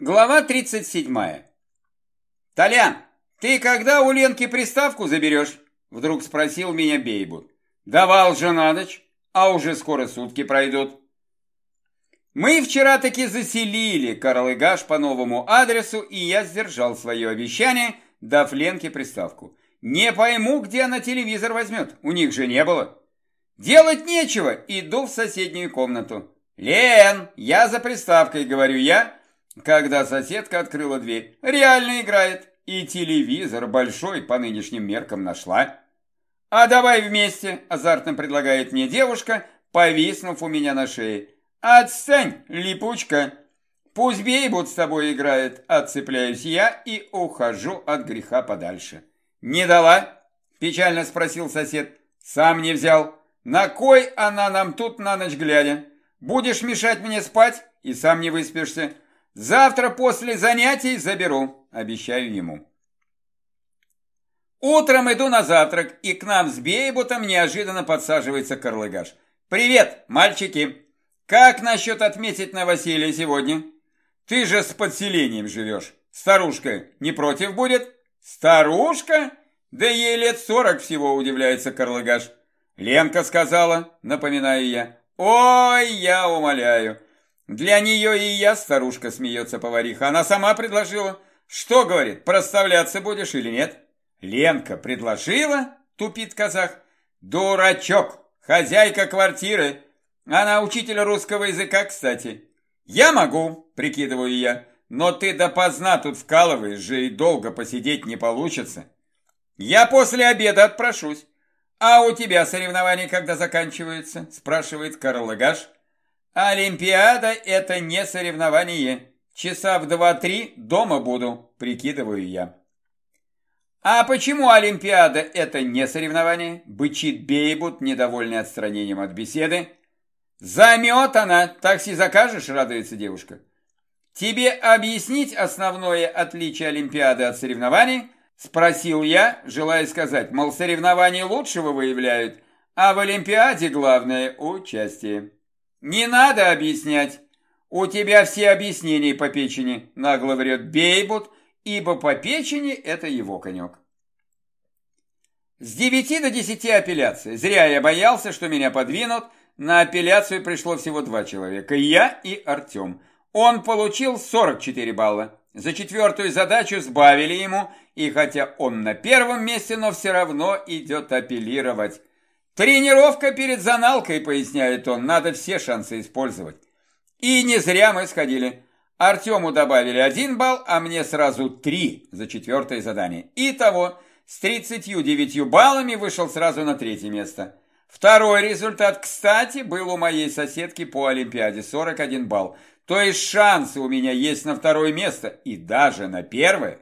Глава 37. «Толян, ты когда у Ленки приставку заберешь?» Вдруг спросил меня Бейбут. «Давал же на ночь, а уже скоро сутки пройдут». Мы вчера таки заселили Карлыгаш по новому адресу, и я сдержал свое обещание, дав Ленке приставку. Не пойму, где она телевизор возьмет, у них же не было. Делать нечего, иду в соседнюю комнату. «Лен, я за приставкой», — говорю я, когда соседка открыла дверь. Реально играет. И телевизор большой по нынешним меркам нашла. А давай вместе, азартно предлагает мне девушка, повиснув у меня на шее. Отстань, липучка. Пусть Бейбут с тобой играет, отцепляюсь я и ухожу от греха подальше. Не дала? Печально спросил сосед. Сам не взял. На кой она нам тут на ночь глядя? Будешь мешать мне спать и сам не выспишься. Завтра после занятий заберу, обещаю ему. Утром иду на завтрак, и к нам с Бейбутом неожиданно подсаживается Карлыгаш. «Привет, мальчики! Как насчет отметить новоселье сегодня? Ты же с подселением живешь. Старушка не против будет?» «Старушка? Да ей лет сорок всего, удивляется Карлыгаш. Ленка сказала, напоминаю я. Ой, я умоляю. Для нее и я, старушка, смеется повариха. Она сама предложила. Что, говорит, проставляться будешь или нет? Ленка предложила, тупит казах. Дурачок, хозяйка квартиры. Она учитель русского языка, кстати. Я могу, прикидываю я, но ты допоздна тут вкалываешь же и долго посидеть не получится. Я после обеда отпрошусь. А у тебя соревнования когда заканчиваются? Спрашивает Карл Лагаш. Олимпиада – это не соревнование. Часа в два-три дома буду, прикидываю я. А почему Олимпиада – это не соревнование? Бычит Бейбут, недовольный отстранением от беседы. Заметана, такси закажешь, радуется девушка. Тебе объяснить основное отличие Олимпиады от соревнований? Спросил я, желая сказать, мол, соревнования лучшего выявляют, а в Олимпиаде главное – участие. «Не надо объяснять. У тебя все объяснения по печени», – нагло врет Бейбут, ибо по печени это его конек. С девяти до десяти апелляций. Зря я боялся, что меня подвинут. На апелляцию пришло всего два человека – я и Артем. Он получил 44 балла. За четвертую задачу сбавили ему, и хотя он на первом месте, но все равно идет апеллировать. Тренировка перед заналкой, поясняет он, надо все шансы использовать. И не зря мы сходили. Артему добавили один балл, а мне сразу три за четвертое задание. Итого, с 39 баллами вышел сразу на третье место. Второй результат, кстати, был у моей соседки по Олимпиаде, 41 балл. То есть шансы у меня есть на второе место и даже на первое.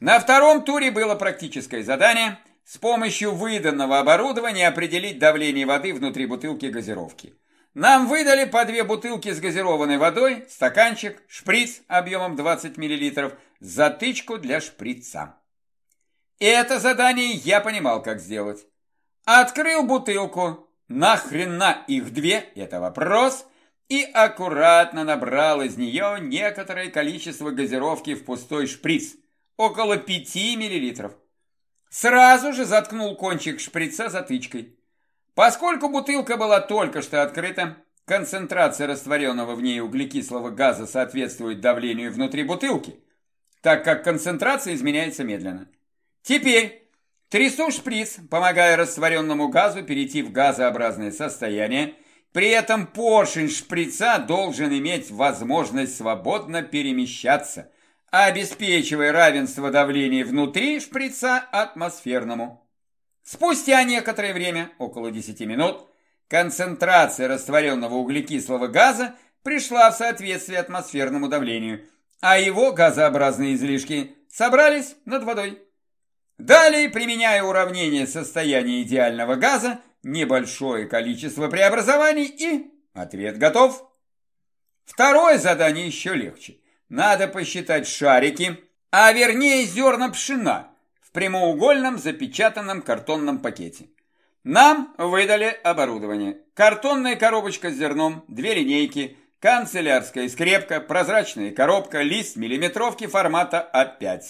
На втором туре было практическое задание – с помощью выданного оборудования определить давление воды внутри бутылки газировки. Нам выдали по две бутылки с газированной водой, стаканчик, шприц объемом 20 мл, затычку для шприца. Это задание я понимал, как сделать. Открыл бутылку, нахрена их две, это вопрос, и аккуратно набрал из нее некоторое количество газировки в пустой шприц, около 5 миллилитров. Сразу же заткнул кончик шприца затычкой. Поскольку бутылка была только что открыта, концентрация растворенного в ней углекислого газа соответствует давлению внутри бутылки, так как концентрация изменяется медленно. Теперь трясу шприц, помогая растворенному газу перейти в газообразное состояние, при этом поршень шприца должен иметь возможность свободно перемещаться – обеспечивая равенство давления внутри шприца атмосферному. Спустя некоторое время, около 10 минут, концентрация растворенного углекислого газа пришла в соответствие атмосферному давлению, а его газообразные излишки собрались над водой. Далее, применяя уравнение состояния идеального газа, небольшое количество преобразований и ответ готов. Второе задание еще легче – надо посчитать шарики, а вернее зерна пшена в прямоугольном запечатанном картонном пакете. Нам выдали оборудование. Картонная коробочка с зерном, две линейки, канцелярская скрепка, прозрачная коробка, лист миллиметровки формата А5.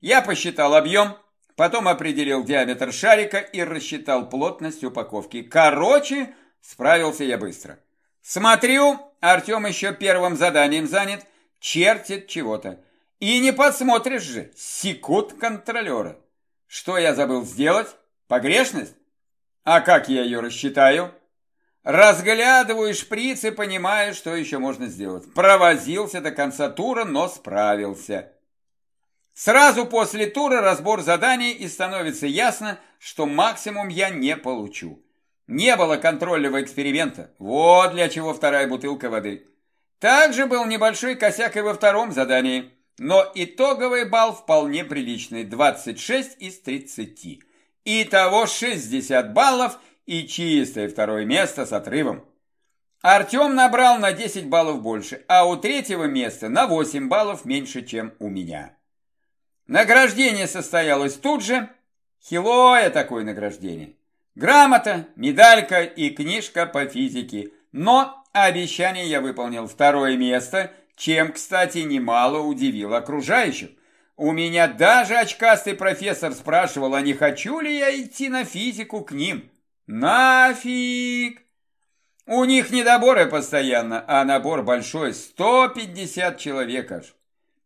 Я посчитал объем, потом определил диаметр шарика и рассчитал плотность упаковки. Короче, справился я быстро. Смотрю, Артем еще первым заданием занят, чертит чего-то. И не подсмотришь же, секут контролера. Что я забыл сделать? Погрешность? А как я ее рассчитаю? Разглядываю шприц и понимаю, что еще можно сделать. Провозился до конца тура, но справился. Сразу после тура разбор заданий и становится ясно, что максимум я не получу. Не было контрольного эксперимента. Вот для чего вторая бутылка воды. Также был небольшой косяк и во втором задании. Но итоговый балл вполне приличный. 26 из 30. Итого 60 баллов и чистое второе место с отрывом. Артем набрал на 10 баллов больше, а у третьего места на 8 баллов меньше, чем у меня. Награждение состоялось тут же. Хилое такое награждение. Грамота, медалька и книжка по физике. Но обещание я выполнил второе место, чем, кстати, немало удивил окружающих. У меня даже очкастый профессор спрашивал, а не хочу ли я идти на физику к ним. Нафиг! У них не доборы постоянно, а набор большой, 150 человек аж.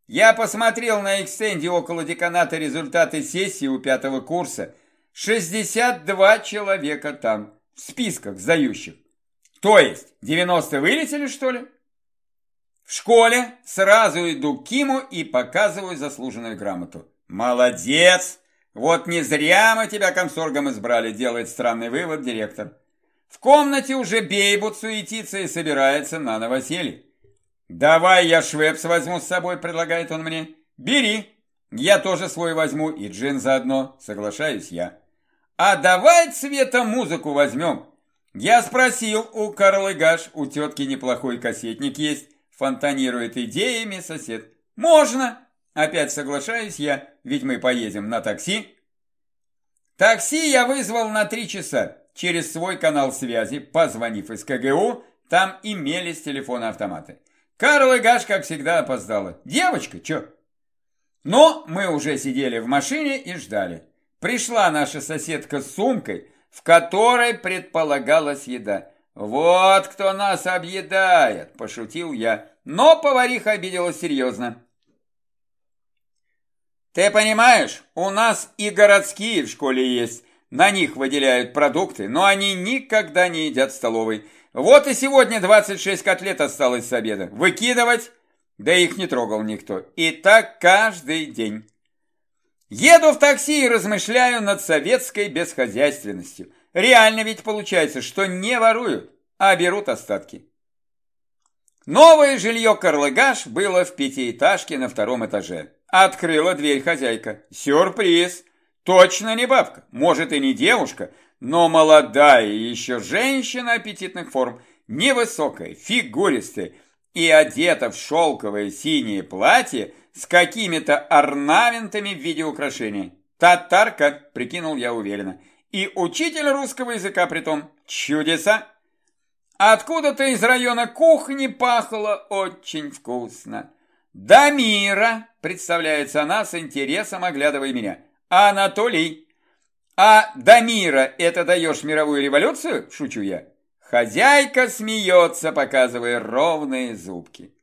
Я посмотрел на экстенде около деканата результаты сессии у пятого курса. 62 человека там, в списках сдающих. То есть, 90 вылетели, что ли? В школе сразу иду к Киму и показываю заслуженную грамоту. Молодец! Вот не зря мы тебя комсоргом избрали, делает странный вывод директор. В комнате уже Бейбут суетится и собирается на новоселье. «Давай я швепс возьму с собой», — предлагает он мне. «Бери, я тоже свой возьму и джин заодно», — соглашаюсь я. «А давай цвета музыку возьмем». Я спросил у Карлы Гаш, у тетки неплохой кассетник есть, фонтанирует идеями сосед. «Можно!» Опять соглашаюсь я, ведь мы поедем на такси. Такси я вызвал на три часа через свой канал связи, позвонив из КГУ, там имелись телефоны-автоматы. Карл Гаш, как всегда, опоздала. Девочка, чё? Но мы уже сидели в машине и ждали. Пришла наша соседка с сумкой, в которой предполагалась еда. «Вот кто нас объедает!» – пошутил я. Но повариха обиделась серьезно. «Ты понимаешь, у нас и городские в школе есть. На них выделяют продукты, но они никогда не едят в столовой. Вот и сегодня 26 котлет осталось с обеда. Выкидывать? Да их не трогал никто. И так каждый день. Еду в такси и размышляю над советской бесхозяйственностью. Реально ведь получается, что не воруют, а берут остатки. Новое жилье Карлыгаш было в пятиэтажке на втором этаже. Открыла дверь хозяйка. Сюрприз! Точно не бабка, может и не девушка, но молодая еще женщина аппетитных форм, невысокая, фигуристая и одета в шелковое синее платье с какими-то орнаментами в виде украшения. Татарка, прикинул я уверенно, и учитель русского языка притом. Чудеса! Откуда-то из района кухни пахло очень вкусно. Дамира, представляется она с интересом, оглядывая меня. Анатолий, а до мира это даешь мировую революцию? Шучу я. Хозяйка смеется, показывая ровные зубки.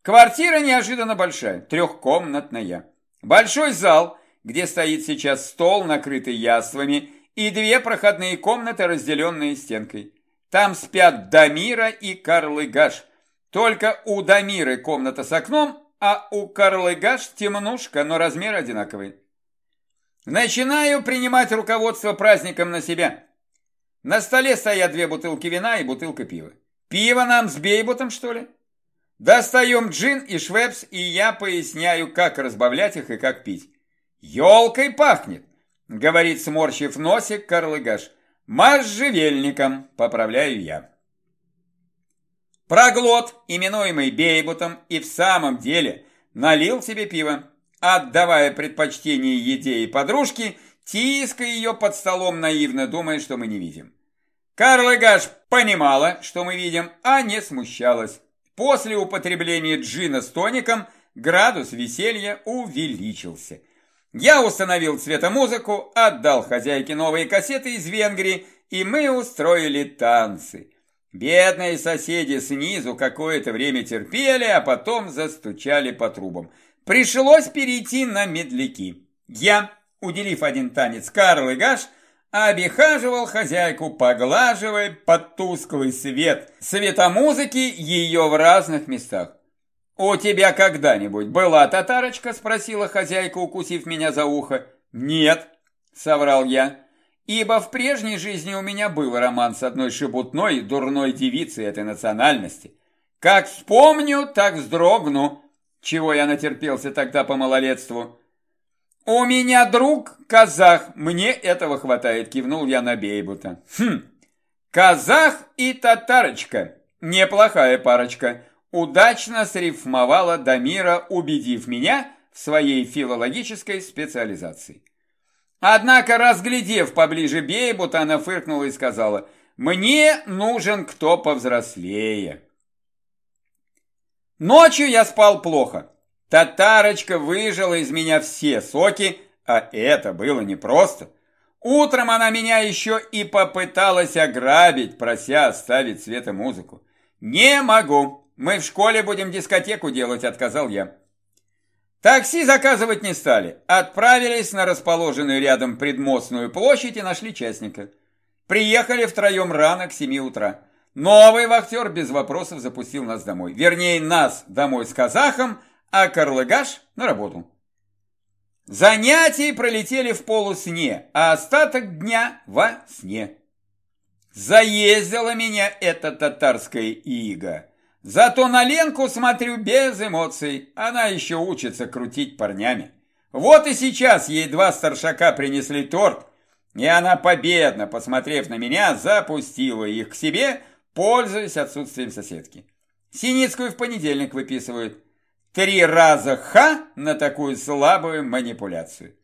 Квартира неожиданно большая, трехкомнатная. Большой зал, где стоит сейчас стол, накрытый яствами, и две проходные комнаты, разделенные стенкой. Там спят Дамира и Карлыгаш. Только у Дамиры комната с окном, а у Карлыгаш темнушка, но размер одинаковый. Начинаю принимать руководство праздником на себя. На столе стоят две бутылки вина и бутылка пива. Пиво нам с бейбутом, что ли? Достаем джин и швепс, и я поясняю, как разбавлять их и как пить. «Елкой пахнет», — говорит, сморщив носик Карлыгаш. «Можжевельником», — поправляю я. Проглот, именуемый Бейбутом, и в самом деле налил себе пиво отдавая предпочтение еде и подружке, тиская ее под столом наивно, думая, что мы не видим. Карла Гаш понимала, что мы видим, а не смущалась. После употребления джина с тоником градус веселья увеличился. Я установил цветомузыку, отдал хозяйке новые кассеты из Венгрии, и мы устроили танцы. Бедные соседи снизу какое-то время терпели, а потом застучали по трубам. Пришлось перейти на медляки. Я, уделив один танец Карл и Гаш, обихаживал хозяйку, поглаживая под тусклый свет светомузыки ее в разных местах. «У тебя когда-нибудь была татарочка?» – спросила хозяйка, укусив меня за ухо. «Нет», – соврал я, – «ибо в прежней жизни у меня был роман с одной шебутной, дурной девицей этой национальности. Как вспомню, так вздрогну, чего я натерпелся тогда по малолетству». «У меня друг казах, мне этого хватает», – кивнул я на Бейбута. «Хм, казах и татарочка, неплохая парочка» удачно срифмовала Дамира, убедив меня в своей филологической специализации. Однако, разглядев поближе Бейбута, она фыркнула и сказала, «Мне нужен кто повзрослее». Ночью я спал плохо. Татарочка выжила из меня все соки, а это было непросто. Утром она меня еще и попыталась ограбить, прося оставить светомузыку. «Не могу», «Мы в школе будем дискотеку делать», — отказал я. Такси заказывать не стали. Отправились на расположенную рядом предмостную площадь и нашли частника. Приехали втроем рано к семи утра. Новый вахтер без вопросов запустил нас домой. Вернее, нас домой с казахом, а Карлыгаш на работу. Занятия пролетели в полусне, а остаток дня во сне. Заездила меня эта татарская ига. Зато на Ленку смотрю без эмоций. Она еще учится крутить парнями. Вот и сейчас ей два старшака принесли торт, и она победно, посмотрев на меня, запустила их к себе, пользуясь отсутствием соседки. Синицкую в понедельник выписывают. Три раза ха на такую слабую манипуляцию.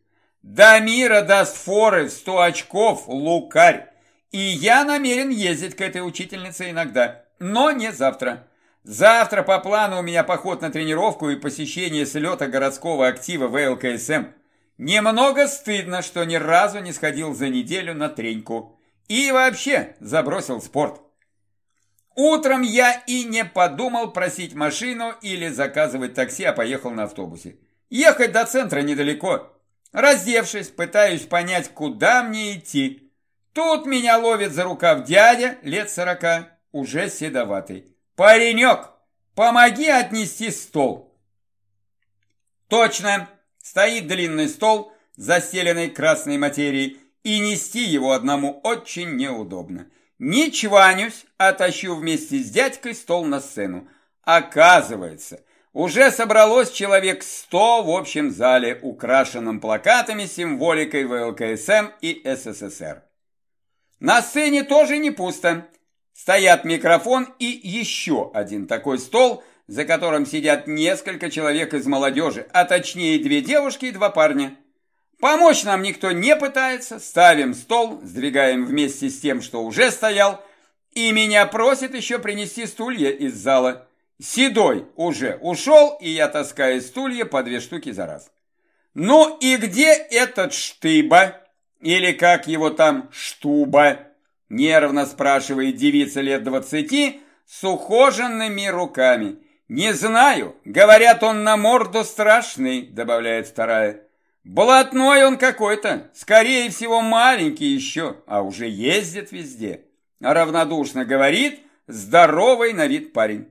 Дамира даст форы сто очков, лукарь. И я намерен ездить к этой учительнице иногда, но не завтра. Завтра по плану у меня поход на тренировку и посещение слета городского актива ВЛКСМ. Немного стыдно, что ни разу не сходил за неделю на треньку. И вообще забросил спорт. Утром я и не подумал просить машину или заказывать такси, а поехал на автобусе. Ехать до центра недалеко. Раздевшись, пытаюсь понять, куда мне идти. Тут меня ловит за рукав дядя, лет сорока, уже седоватый. «Паренек, помоги отнести стол!» Точно, стоит длинный стол, застеленный красной материей, и нести его одному очень неудобно. Не чванюсь, а тащу вместе с дядькой стол на сцену. Оказывается, уже собралось человек сто в общем зале, украшенном плакатами символикой ВЛКСМ и СССР. На сцене тоже не пусто. Стоят микрофон и еще один такой стол, за которым сидят несколько человек из молодежи, а точнее две девушки и два парня. Помочь нам никто не пытается, ставим стол, сдвигаем вместе с тем, что уже стоял, и меня просят еще принести стулья из зала. Седой уже ушел, и я таскаю стулья по две штуки за раз. Ну и где этот штыба? Или как его там, штуба? Нервно спрашивает девица лет двадцати с ухоженными руками. «Не знаю. Говорят, он на морду страшный», добавляет вторая. «Блатной он какой-то. Скорее всего, маленький еще, а уже ездит везде». Равнодушно говорит здоровый на вид парень.